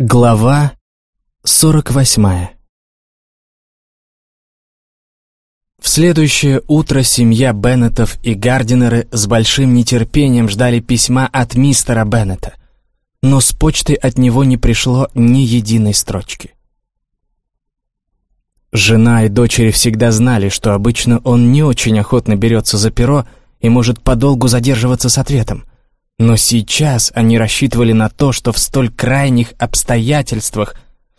Глава 48 В следующее утро семья Беннетов и Гардинеры с большим нетерпением ждали письма от мистера Беннета, но с почты от него не пришло ни единой строчки. Жена и дочери всегда знали, что обычно он не очень охотно берется за перо и может подолгу задерживаться с ответом — но сейчас они рассчитывали на то, что в столь крайних обстоятельствах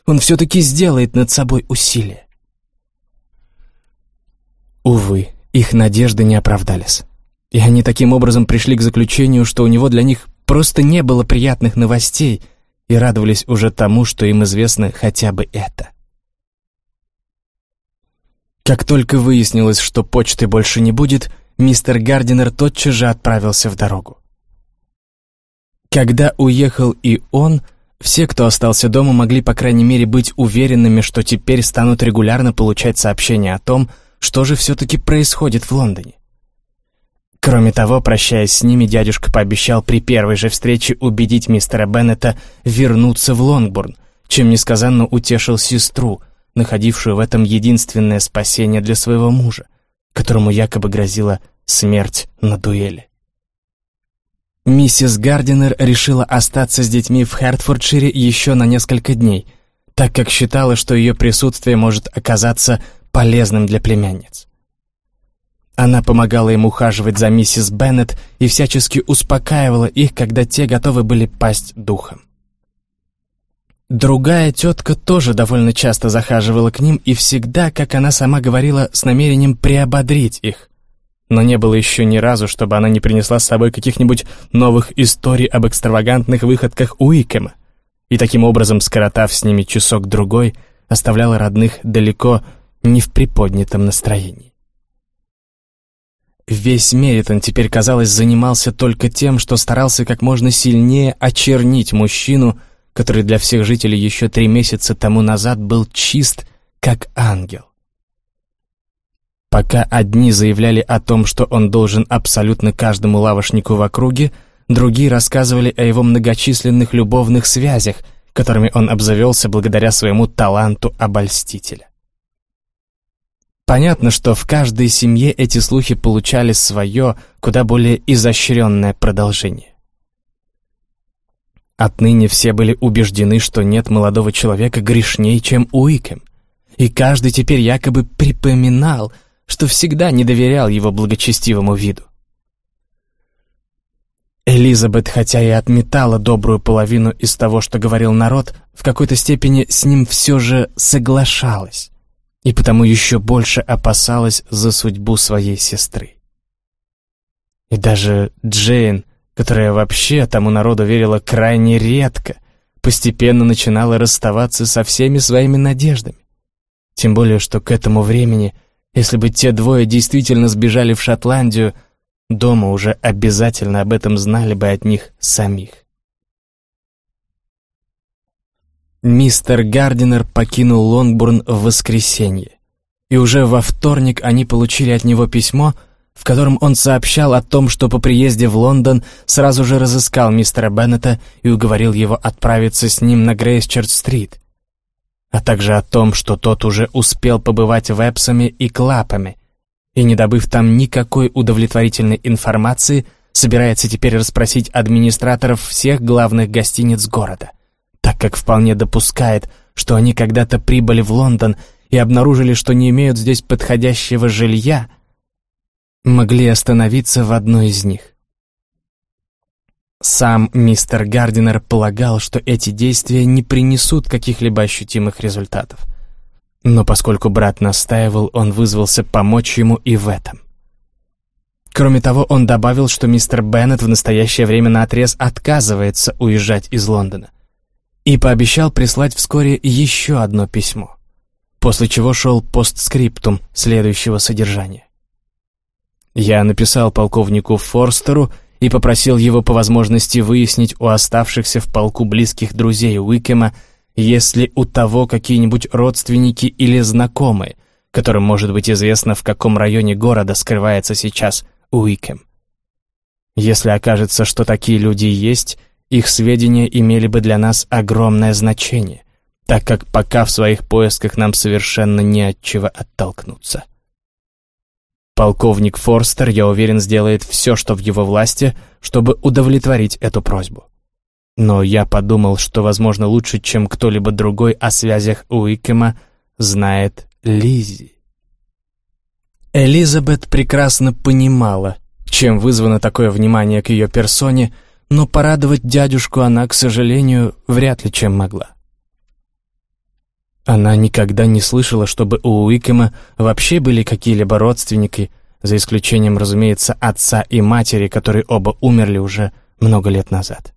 он все-таки сделает над собой усилие. Увы, их надежды не оправдались. И они таким образом пришли к заключению, что у него для них просто не было приятных новостей и радовались уже тому, что им известно хотя бы это. Как только выяснилось, что почты больше не будет, мистер Гардинер тотчас же отправился в дорогу. Когда уехал и он, все, кто остался дома, могли по крайней мере быть уверенными, что теперь станут регулярно получать сообщения о том, что же все-таки происходит в Лондоне. Кроме того, прощаясь с ними, дядюшка пообещал при первой же встрече убедить мистера Беннета вернуться в Лонгбурн, чем несказанно утешил сестру, находившую в этом единственное спасение для своего мужа, которому якобы грозила смерть на дуэли. Миссис Гардинер решила остаться с детьми в Хертфордшире еще на несколько дней, так как считала, что ее присутствие может оказаться полезным для племянниц. Она помогала им ухаживать за миссис Беннет и всячески успокаивала их, когда те готовы были пасть духом. Другая тетка тоже довольно часто захаживала к ним и всегда, как она сама говорила, с намерением приободрить их но не было еще ни разу, чтобы она не принесла с собой каких-нибудь новых историй об экстравагантных выходках Уикема, и таким образом, скоротав с ними часок-другой, оставляла родных далеко не в приподнятом настроении. Весь Меритон теперь, казалось, занимался только тем, что старался как можно сильнее очернить мужчину, который для всех жителей еще три месяца тому назад был чист, как ангел. Пока одни заявляли о том, что он должен абсолютно каждому лавошнику в округе, другие рассказывали о его многочисленных любовных связях, которыми он обзавелся благодаря своему таланту обольстителя. Понятно, что в каждой семье эти слухи получали свое, куда более изощренное продолжение. Отныне все были убеждены, что нет молодого человека грешней, чем Уикем, и каждый теперь якобы припоминал – что всегда не доверял его благочестивому виду. Элизабет, хотя и отметала добрую половину из того, что говорил народ, в какой-то степени с ним все же соглашалась, и потому еще больше опасалась за судьбу своей сестры. И даже Джейн, которая вообще тому народу верила крайне редко, постепенно начинала расставаться со всеми своими надеждами. Тем более, что к этому времени – если бы те двое действительно сбежали в Шотландию, дома уже обязательно об этом знали бы от них самих. Мистер Гардинер покинул Лонгбурн в воскресенье, и уже во вторник они получили от него письмо, в котором он сообщал о том, что по приезде в Лондон сразу же разыскал мистера Беннета и уговорил его отправиться с ним на Грейсчерч-стрит а также о том, что тот уже успел побывать в Эпсами и Клапами, и, не добыв там никакой удовлетворительной информации, собирается теперь расспросить администраторов всех главных гостиниц города, так как вполне допускает, что они когда-то прибыли в Лондон и обнаружили, что не имеют здесь подходящего жилья, могли остановиться в одной из них. Сам мистер Гардинер полагал, что эти действия не принесут каких-либо ощутимых результатов. Но поскольку брат настаивал, он вызвался помочь ему и в этом. Кроме того, он добавил, что мистер Беннет в настоящее время наотрез отказывается уезжать из Лондона и пообещал прислать вскоре еще одно письмо, после чего шел постскриптум следующего содержания. «Я написал полковнику Форстеру и попросил его по возможности выяснить у оставшихся в полку близких друзей Уикема, есть ли у того какие-нибудь родственники или знакомые, которым может быть известно, в каком районе города скрывается сейчас Уикем. Если окажется, что такие люди есть, их сведения имели бы для нас огромное значение, так как пока в своих поисках нам совершенно не от чего оттолкнуться. Полковник Форстер, я уверен, сделает все, что в его власти, чтобы удовлетворить эту просьбу. Но я подумал, что, возможно, лучше, чем кто-либо другой о связях Уикема, знает Лиззи. Элизабет прекрасно понимала, чем вызвано такое внимание к ее персоне, но порадовать дядюшку она, к сожалению, вряд ли чем могла. Она никогда не слышала, чтобы у Уикема вообще были какие-либо родственники, за исключением, разумеется, отца и матери, которые оба умерли уже много лет назад.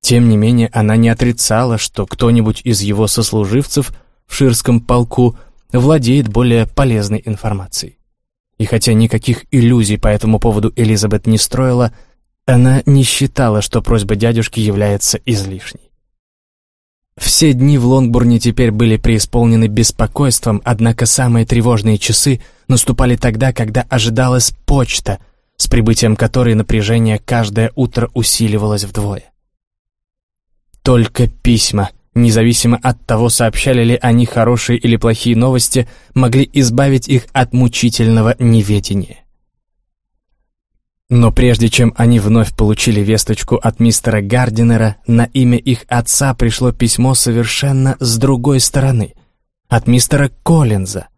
Тем не менее, она не отрицала, что кто-нибудь из его сослуживцев в Ширском полку владеет более полезной информацией. И хотя никаких иллюзий по этому поводу Элизабет не строила, она не считала, что просьба дядюшки является излишней. Все дни в Лонгбурне теперь были преисполнены беспокойством, однако самые тревожные часы наступали тогда, когда ожидалась почта, с прибытием которой напряжение каждое утро усиливалось вдвое. Только письма, независимо от того, сообщали ли они хорошие или плохие новости, могли избавить их от мучительного неведения. Но прежде чем они вновь получили весточку от мистера Гардинера, на имя их отца пришло письмо совершенно с другой стороны, от мистера Коллинза.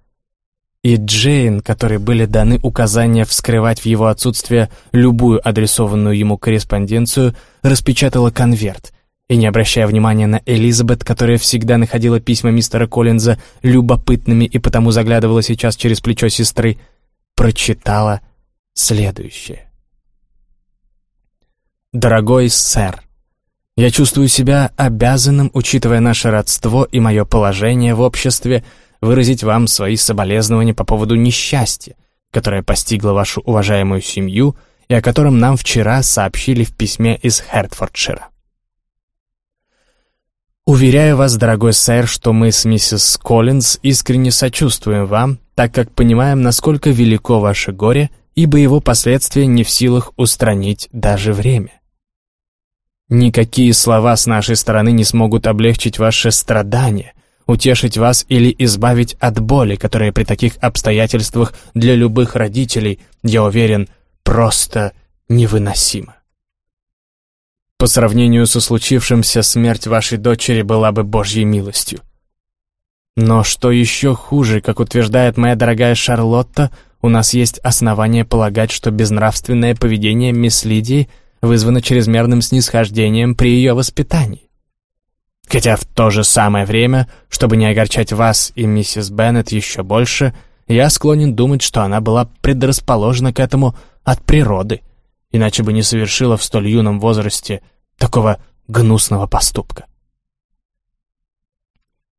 И Джейн, которой были даны указания вскрывать в его отсутствие любую адресованную ему корреспонденцию, распечатала конверт — и не обращая внимания на Элизабет, которая всегда находила письма мистера Коллинза любопытными и потому заглядывала сейчас через плечо сестры, прочитала следующее. «Дорогой сэр, я чувствую себя обязанным, учитывая наше родство и мое положение в обществе, выразить вам свои соболезнования по поводу несчастья, которое постигло вашу уважаемую семью и о котором нам вчера сообщили в письме из Хертфордшира. Уверяю вас, дорогой сэр, что мы с миссис Коллинз искренне сочувствуем вам, так как понимаем, насколько велико ваше горе, ибо его последствия не в силах устранить даже время. Никакие слова с нашей стороны не смогут облегчить ваше страдание, утешить вас или избавить от боли, которая при таких обстоятельствах для любых родителей, я уверен, просто невыносима. По сравнению со случившимся, смерть вашей дочери была бы божьей милостью. Но что еще хуже, как утверждает моя дорогая Шарлотта, у нас есть основания полагать, что безнравственное поведение мисс Лидии вызвано чрезмерным снисхождением при ее воспитании. Хотя в то же самое время, чтобы не огорчать вас и миссис Беннет еще больше, я склонен думать, что она была предрасположена к этому от природы — иначе бы не совершила в столь юном возрасте такого гнусного поступка.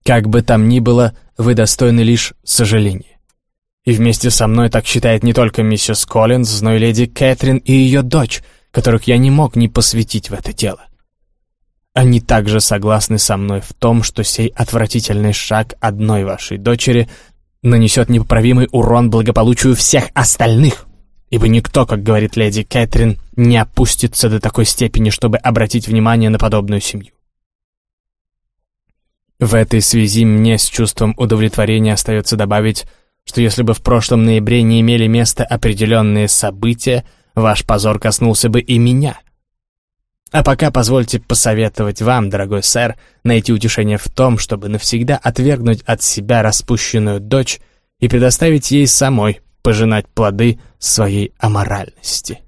Как бы там ни было, вы достойны лишь сожаления. И вместе со мной так считает не только миссис Коллинз, но и леди Кэтрин и ее дочь, которых я не мог не посвятить в это дело. Они также согласны со мной в том, что сей отвратительный шаг одной вашей дочери нанесет непоправимый урон благополучию всех остальных ибо никто, как говорит леди Кэтрин, не опустится до такой степени, чтобы обратить внимание на подобную семью. В этой связи мне с чувством удовлетворения остается добавить, что если бы в прошлом ноябре не имели места определенные события, ваш позор коснулся бы и меня. А пока позвольте посоветовать вам, дорогой сэр, найти утешение в том, чтобы навсегда отвергнуть от себя распущенную дочь и предоставить ей самой пожинать плоды своей аморальности.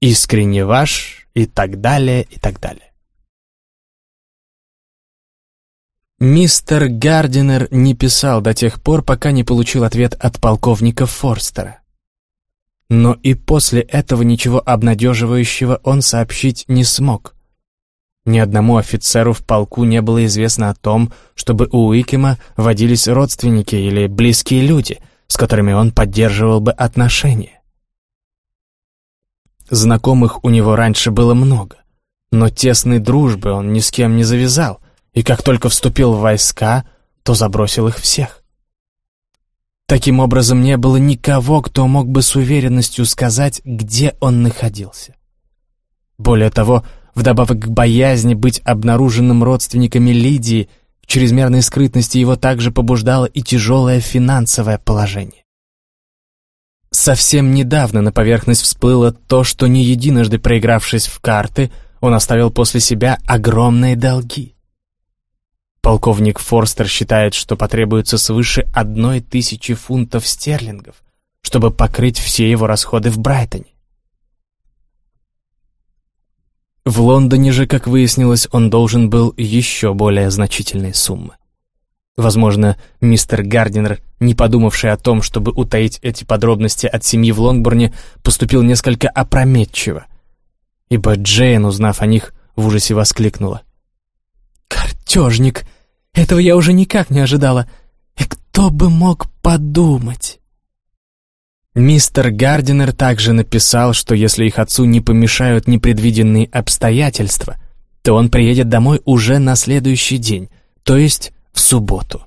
Искренне ваш и так далее, и так далее. Мистер Гардинер не писал до тех пор, пока не получил ответ от полковника Форстера. Но и после этого ничего обнадеживающего он сообщить не смог. Ни одному офицеру в полку не было известно о том, чтобы у Уикема водились родственники или близкие люди — с которыми он поддерживал бы отношения. Знакомых у него раньше было много, но тесной дружбы он ни с кем не завязал, и как только вступил в войска, то забросил их всех. Таким образом, не было никого, кто мог бы с уверенностью сказать, где он находился. Более того, вдобавок к боязни быть обнаруженным родственниками Лидии, в чрезмерной скрытности его также побуждало и тяжелое финансовое положение. Совсем недавно на поверхность всплыло то, что не единожды проигравшись в карты, он оставил после себя огромные долги. Полковник Форстер считает, что потребуется свыше одной тысячи фунтов стерлингов, чтобы покрыть все его расходы в Брайтоне. В Лондоне же, как выяснилось, он должен был еще более значительные суммы. Возможно, мистер Гардинер, не подумавший о том, чтобы утаить эти подробности от семьи в Лонгборне, поступил несколько опрометчиво, ибо Джейн, узнав о них, в ужасе воскликнула. «Картежник! Этого я уже никак не ожидала! И кто бы мог подумать?» Мистер Гардинер также написал, что если их отцу не помешают непредвиденные обстоятельства, то он приедет домой уже на следующий день, то есть в субботу.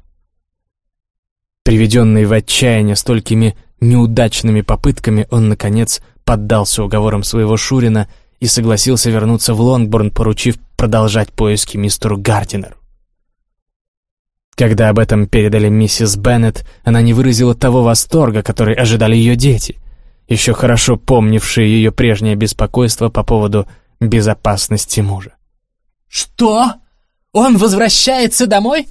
Приведенный в отчаяние столькими неудачными попытками, он, наконец, поддался уговорам своего Шурина и согласился вернуться в Лонгборн, поручив продолжать поиски мистеру Гардинеру. Когда об этом передали миссис Беннет, она не выразила того восторга, который ожидали ее дети, еще хорошо помнившие ее прежнее беспокойство по поводу безопасности мужа. «Что? Он возвращается домой?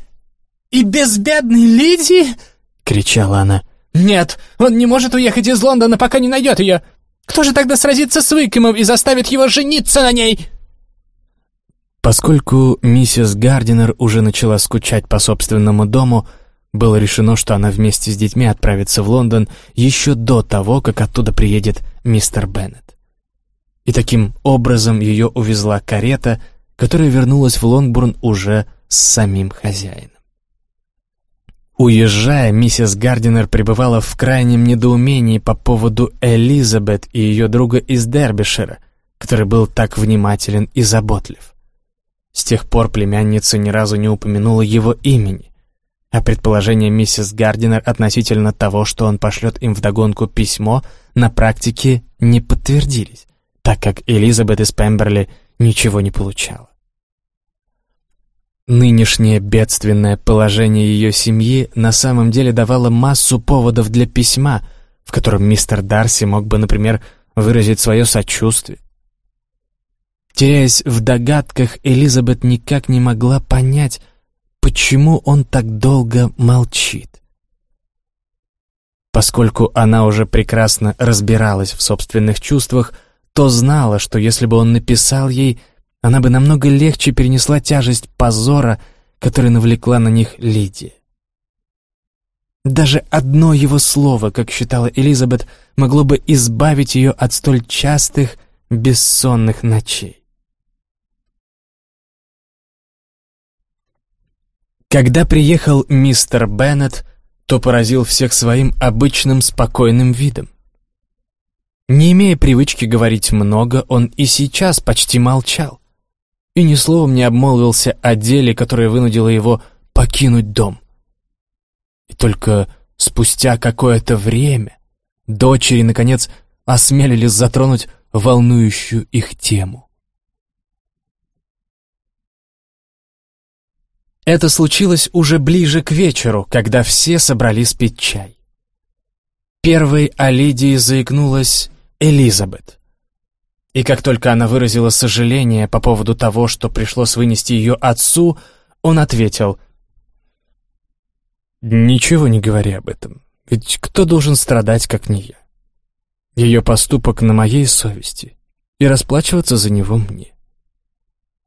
«И без бедной Лидии?» — кричала она. «Нет, он не может уехать из Лондона, пока не найдет ее. Кто же тогда сразится с Уикемом и заставит его жениться на ней?» Поскольку миссис Гардинер уже начала скучать по собственному дому, было решено, что она вместе с детьми отправится в Лондон еще до того, как оттуда приедет мистер Беннет. И таким образом ее увезла карета, которая вернулась в Лонгбурн уже с самим хозяином. Уезжая, миссис Гардинер пребывала в крайнем недоумении по поводу Элизабет и ее друга из Дербишира, который был так внимателен и заботлив. С тех пор племянница ни разу не упомянула его имени, а предположения миссис Гардинер относительно того, что он пошлет им вдогонку письмо, на практике не подтвердились, так как Элизабет из Пемберли ничего не получала. Нынешнее бедственное положение ее семьи на самом деле давало массу поводов для письма, в котором мистер Дарси мог бы, например, выразить свое сочувствие. Теряясь в догадках, Элизабет никак не могла понять, почему он так долго молчит. Поскольку она уже прекрасно разбиралась в собственных чувствах, то знала, что если бы он написал ей – она бы намного легче перенесла тяжесть позора, который навлекла на них Лидия. Даже одно его слово, как считала Элизабет, могло бы избавить ее от столь частых бессонных ночей. Когда приехал мистер Беннет, то поразил всех своим обычным спокойным видом. Не имея привычки говорить много, он и сейчас почти молчал и ни словом не обмолвился о деле, которое вынудило его покинуть дом. И только спустя какое-то время дочери, наконец, осмелились затронуть волнующую их тему. Это случилось уже ближе к вечеру, когда все собрались пить чай. Первой о Лидии заикнулась Элизабет. И как только она выразила сожаление по поводу того, что пришлось вынести ее отцу, он ответил, «Ничего не говори об этом, ведь кто должен страдать, как не я? Ее поступок на моей совести, и расплачиваться за него мне».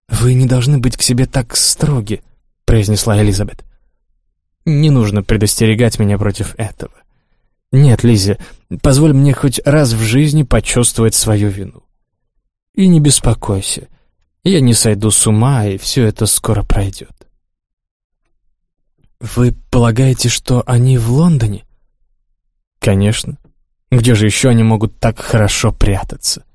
«Вы не должны быть к себе так строги», — произнесла Элизабет. «Не нужно предостерегать меня против этого. Нет, Лиззи, позволь мне хоть раз в жизни почувствовать свою вину. И не беспокойся, я не сойду с ума, и все это скоро пройдет. Вы полагаете, что они в Лондоне? Конечно. Где же еще они могут так хорошо прятаться?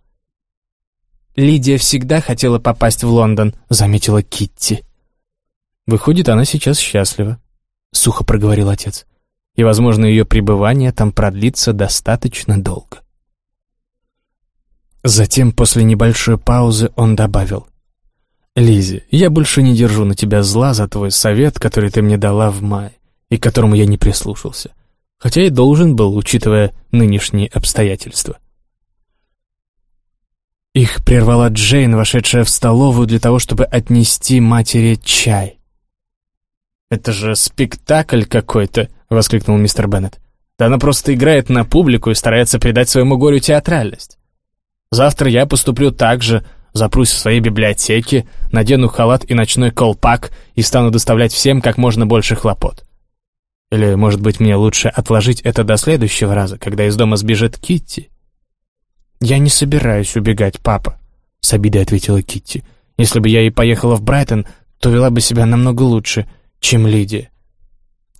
Лидия всегда хотела попасть в Лондон, заметила Китти. Выходит, она сейчас счастлива, сухо проговорил отец. И, возможно, ее пребывание там продлится достаточно долго. Затем, после небольшой паузы, он добавил. Лизи, я больше не держу на тебя зла за твой совет, который ты мне дала в мае, и к которому я не прислушался, хотя и должен был, учитывая нынешние обстоятельства. Их прервала Джейн, вошедшая в столовую для того, чтобы отнести матери чай. «Это же спектакль какой-то!» — воскликнул мистер Беннет. «Да она просто играет на публику и старается придать своему горю театральность. Завтра я поступлю так же, запрусь в своей библиотеке, надену халат и ночной колпак и стану доставлять всем как можно больше хлопот. Или, может быть, мне лучше отложить это до следующего раза, когда из дома сбежит Китти?» «Я не собираюсь убегать, папа», — с обидой ответила Китти. «Если бы я и поехала в Брайтон, то вела бы себя намного лучше, чем Лидия».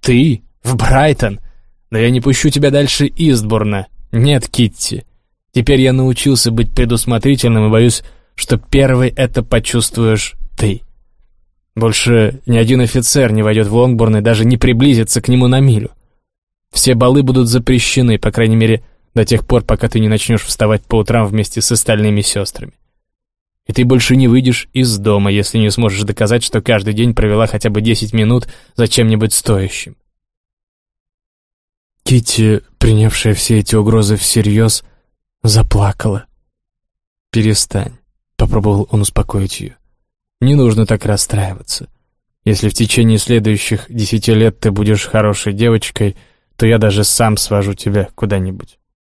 «Ты? В Брайтон? Да я не пущу тебя дальше Истборна. Нет, Китти. Теперь я научился быть предусмотрительным и боюсь, что первый это почувствуешь ты. Больше ни один офицер не войдет в Лонгборн и даже не приблизится к нему на милю. Все балы будут запрещены, по крайней мере, до тех пор, пока ты не начнешь вставать по утрам вместе с остальными сестрами. И ты больше не выйдешь из дома, если не сможешь доказать, что каждый день провела хотя бы 10 минут за чем-нибудь стоящим. Кити, принявшая все эти угрозы всерьез, заплакала. «Перестань», — попробовал он успокоить ее. «Не нужно так расстраиваться. Если в течение следующих десяти лет ты будешь хорошей девочкой, то я даже сам свожу тебя куда-нибудь».